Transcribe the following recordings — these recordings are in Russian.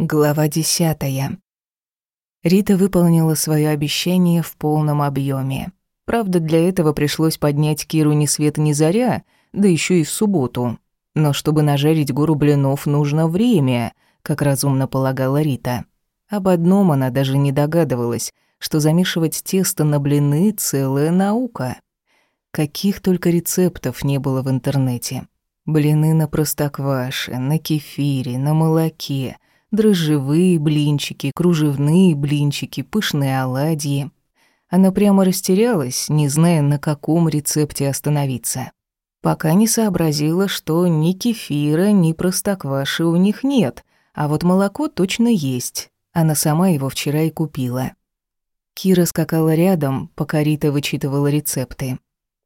Глава десятая. Рита выполнила свое обещание в полном объеме. Правда, для этого пришлось поднять Киру ни свет ни заря, да еще и в субботу. Но чтобы нажарить гору блинов, нужно время, как разумно полагала Рита. Об одном она даже не догадывалась, что замешивать тесто на блины — целая наука. Каких только рецептов не было в интернете. Блины на простокваше, на кефире, на молоке — дрожжевые блинчики, кружевные блинчики, пышные оладьи. Она прямо растерялась, не зная, на каком рецепте остановиться. Пока не сообразила, что ни кефира, ни простокваши у них нет, а вот молоко точно есть. Она сама его вчера и купила. Кира скакала рядом, пока Рита вычитывала рецепты.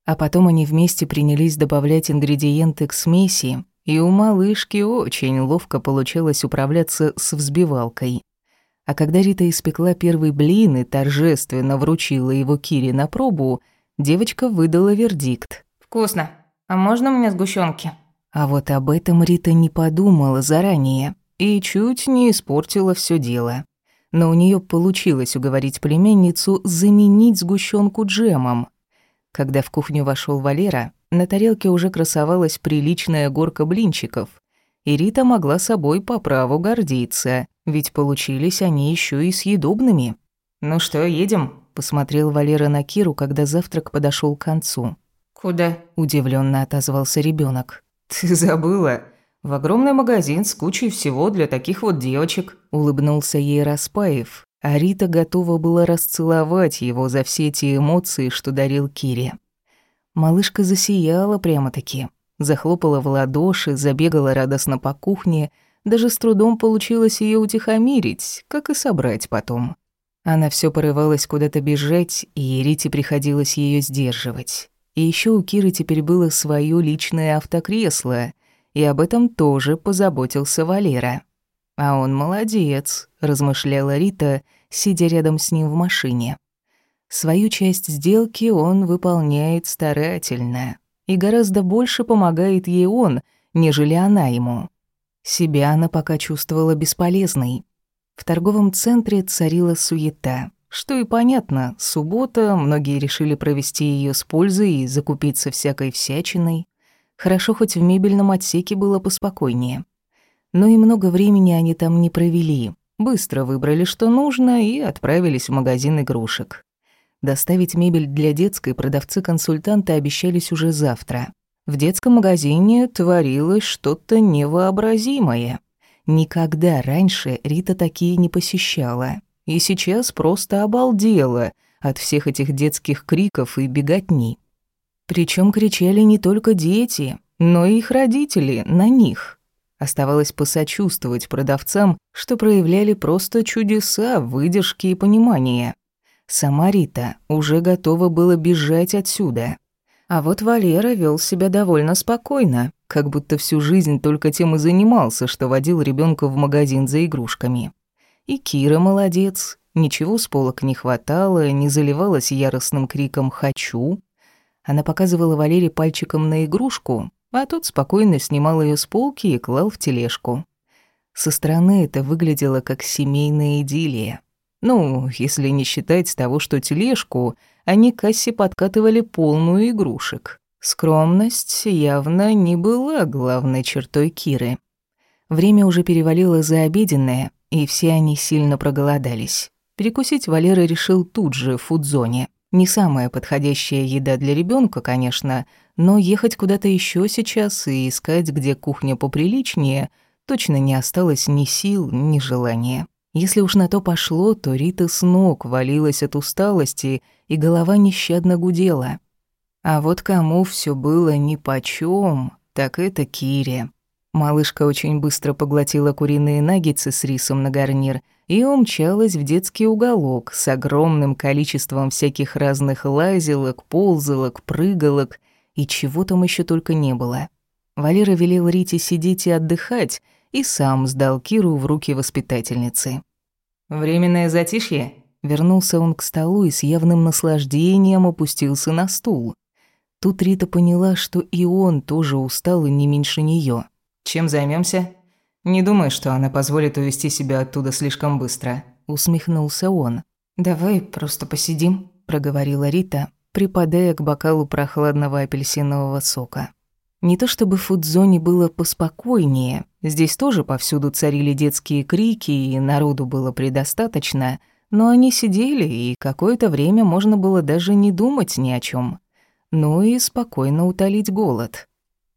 А потом они вместе принялись добавлять ингредиенты к смеси, и у малышки очень ловко получалось управляться с взбивалкой. А когда Рита испекла первый блин и торжественно вручила его Кире на пробу, девочка выдала вердикт. «Вкусно. А можно мне сгущенки? А вот об этом Рита не подумала заранее и чуть не испортила все дело. Но у нее получилось уговорить племянницу заменить сгущенку джемом. Когда в кухню вошел Валера, на тарелке уже красовалась приличная горка блинчиков, и Рита могла собой по праву гордиться, ведь получились они еще и съедобными. «Ну что, едем?» — посмотрел Валера на Киру, когда завтрак подошел к концу. «Куда?» — удивленно отозвался ребенок. «Ты забыла? В огромный магазин с кучей всего для таких вот девочек», — улыбнулся ей Распаев, а Рита готова была расцеловать его за все эти эмоции, что дарил Кире. Малышка засияла прямо-таки. Захлопала в ладоши, забегала радостно по кухне. Даже с трудом получилось ее утихомирить, как и собрать потом. Она все порывалась куда-то бежать, и Рите приходилось ее сдерживать. И еще у Киры теперь было свое личное автокресло, и об этом тоже позаботился Валера. «А он молодец», — размышляла Рита, сидя рядом с ним в машине. Свою часть сделки он выполняет старательно, и гораздо больше помогает ей он, нежели она ему. Себя она пока чувствовала бесполезной. В торговом центре царила суета. Что и понятно, суббота, многие решили провести ее с пользой и закупиться всякой всячиной. Хорошо, хоть в мебельном отсеке было поспокойнее. Но и много времени они там не провели. Быстро выбрали, что нужно, и отправились в магазин игрушек. Доставить мебель для детской продавцы-консультанты обещались уже завтра. В детском магазине творилось что-то невообразимое. Никогда раньше Рита такие не посещала. И сейчас просто обалдела от всех этих детских криков и беготни. Причем кричали не только дети, но и их родители на них. Оставалось посочувствовать продавцам, что проявляли просто чудеса, выдержки и понимания. Сама Рита уже готова была бежать отсюда. А вот Валера вел себя довольно спокойно, как будто всю жизнь только тем и занимался, что водил ребенка в магазин за игрушками. И Кира молодец, ничего с полок не хватало, не заливалась яростным криком «хочу». Она показывала Валере пальчиком на игрушку, а тот спокойно снимал ее с полки и клал в тележку. Со стороны это выглядело как семейная идиллия. Ну, если не считать того, что тележку они кассе подкатывали полную игрушек. Скромность явно не была главной чертой Киры. Время уже перевалило за обеденное, и все они сильно проголодались. Перекусить Валера решил тут же, в фудзоне. Не самая подходящая еда для ребенка, конечно, но ехать куда-то еще сейчас и искать, где кухня поприличнее, точно не осталось ни сил, ни желания. Если уж на то пошло, то Рита с ног валилась от усталости, и голова нещадно гудела. А вот кому все было нипочём, так это Кире. Малышка очень быстро поглотила куриные наггетсы с рисом на гарнир и умчалась в детский уголок с огромным количеством всяких разных лазилок, ползалок, прыгалок и чего там еще только не было. Валера велел Рите сидеть и отдыхать, и сам сдал Киру в руки воспитательницы. «Временное затишье?» Вернулся он к столу и с явным наслаждением опустился на стул. Тут Рита поняла, что и он тоже устал и не меньше нее. «Чем займемся? Не думай, что она позволит увести себя оттуда слишком быстро», – усмехнулся он. «Давай просто посидим», – проговорила Рита, припадая к бокалу прохладного апельсинового сока. Не то чтобы в фудзоне было поспокойнее, здесь тоже повсюду царили детские крики, и народу было предостаточно, но они сидели, и какое-то время можно было даже не думать ни о чем, ну и спокойно утолить голод.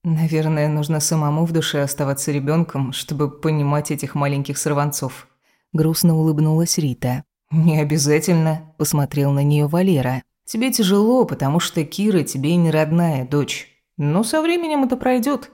Наверное, нужно самому в душе оставаться ребенком, чтобы понимать этих маленьких сорванцов. Грустно улыбнулась Рита. Не обязательно, посмотрел на нее Валера. Тебе тяжело, потому что Кира тебе не родная дочь. Но со временем это пройдет.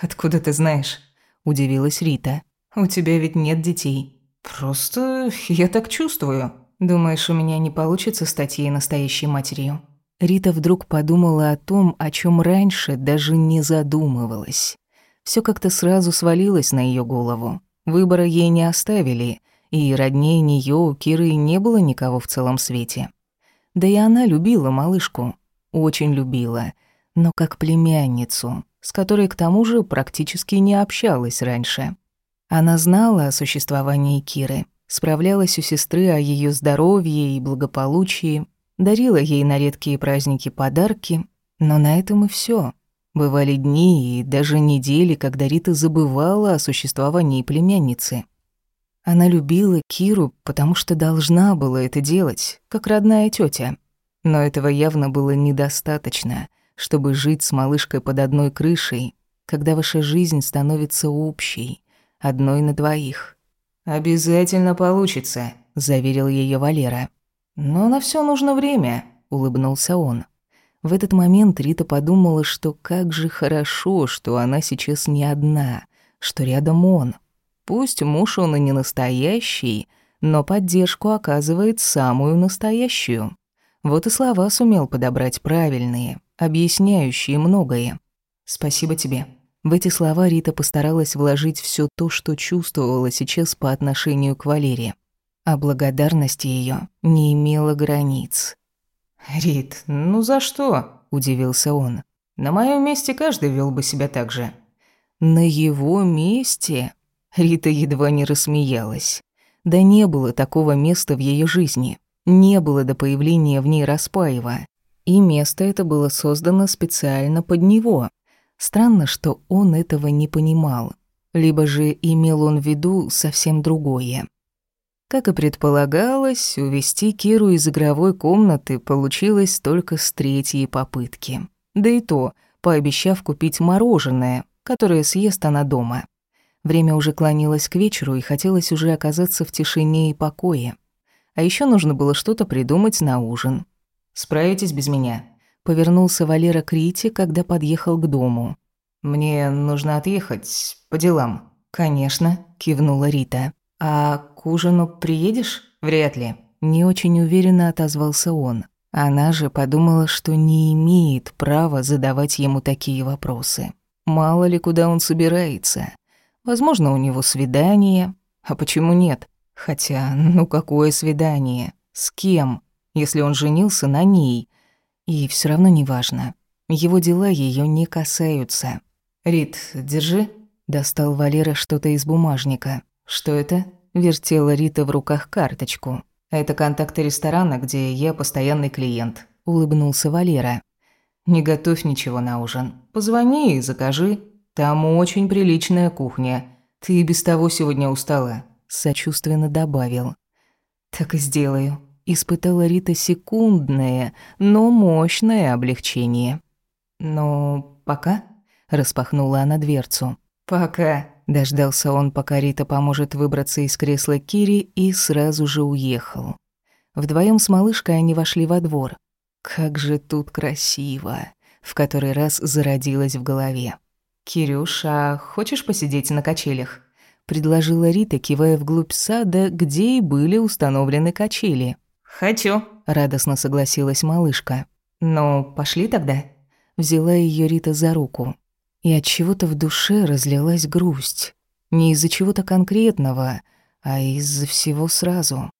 Откуда ты знаешь? удивилась Рита. У тебя ведь нет детей. Просто я так чувствую. Думаешь, у меня не получится стать ей настоящей матерью? Рита вдруг подумала о том, о чем раньше даже не задумывалась. Все как-то сразу свалилось на ее голову. Выбора ей не оставили, и роднее нее у Киры не было никого в целом свете. Да и она любила малышку, очень любила, но как племянницу, с которой к тому же практически не общалась раньше. Она знала о существовании Киры, справлялась у сестры о ее здоровье и благополучии, дарила ей на редкие праздники подарки, но на этом и все. Бывали дни и даже недели, когда Рита забывала о существовании племянницы. Она любила Киру, потому что должна была это делать, как родная тетя. Но этого явно было недостаточно, чтобы жить с малышкой под одной крышей, когда ваша жизнь становится общей, одной на двоих. «Обязательно получится», — заверил ее Валера. «Но на все нужно время», — улыбнулся он. В этот момент Рита подумала, что как же хорошо, что она сейчас не одна, что рядом он. Пусть муж он и не настоящий, но поддержку оказывает самую настоящую. Вот и слова сумел подобрать правильные, объясняющие многое. «Спасибо тебе». В эти слова Рита постаралась вложить все то, что чувствовала сейчас по отношению к Валерии а благодарность ее не имела границ. «Рит, ну за что?» – удивился он. «На моем месте каждый вел бы себя так же». «На его месте?» Рита едва не рассмеялась. Да не было такого места в ее жизни. Не было до появления в ней Распаева. И место это было создано специально под него. Странно, что он этого не понимал. Либо же имел он в виду совсем другое. Как и предполагалось, увести Киру из игровой комнаты получилось только с третьей попытки. Да и то, пообещав купить мороженое, которое съест она дома. Время уже клонилось к вечеру, и хотелось уже оказаться в тишине и покое. А еще нужно было что-то придумать на ужин. «Справитесь без меня?» Повернулся Валера к Рите, когда подъехал к дому. «Мне нужно отъехать по делам». «Конечно», — кивнула Рита. «А к ужину приедешь?» «Вряд ли». Не очень уверенно отозвался он. Она же подумала, что не имеет права задавать ему такие вопросы. Мало ли, куда он собирается. Возможно, у него свидание. А почему нет? Хотя, ну какое свидание? С кем? Если он женился на ней. И все равно неважно. Его дела ее не касаются. «Рит, держи», — достал Валера что-то из бумажника. «Что это?» – вертела Рита в руках карточку. «Это контакты ресторана, где я постоянный клиент», – улыбнулся Валера. «Не готовь ничего на ужин. Позвони и закажи. Там очень приличная кухня. Ты и без того сегодня устала», – сочувственно добавил. «Так и сделаю», – испытала Рита секундное, но мощное облегчение. «Но пока?» – распахнула она дверцу. «Пока», Дождался он, пока Рита поможет выбраться из кресла Кири, и сразу же уехал. Вдвоем с малышкой они вошли во двор. Как же тут красиво! В который раз зародилась в голове. «Кирюша, хочешь посидеть на качелях?» предложила Рита, кивая вглубь сада, где и были установлены качели. «Хочу», — радостно согласилась малышка. «Ну, пошли тогда». Взяла ее Рита за руку и от чего-то в душе разлилась грусть. Не из-за чего-то конкретного, а из-за всего сразу.